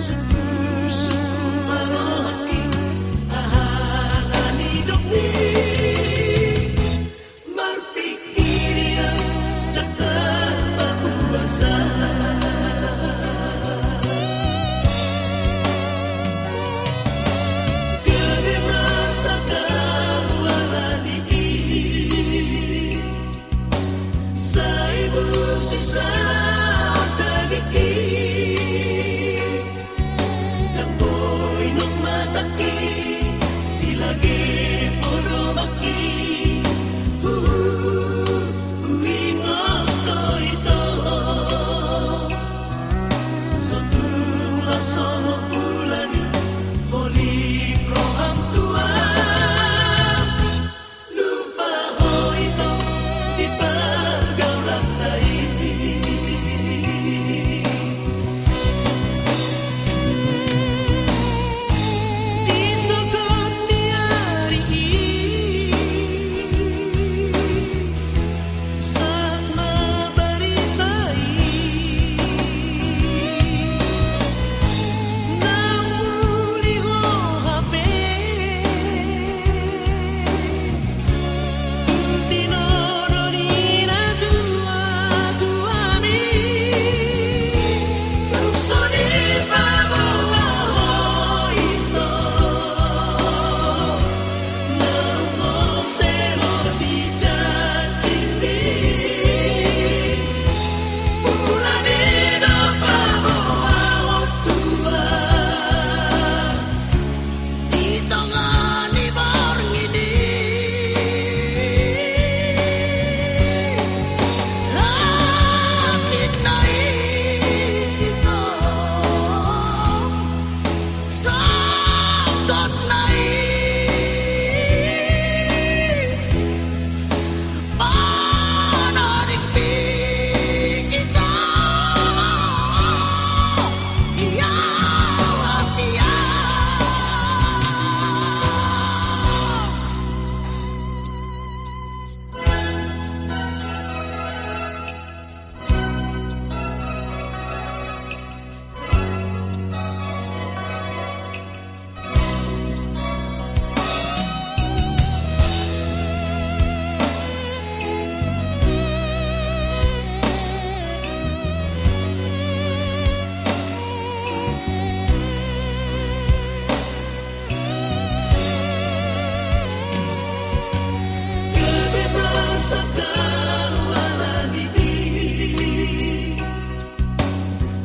Sous sun.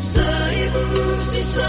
Seribu sisa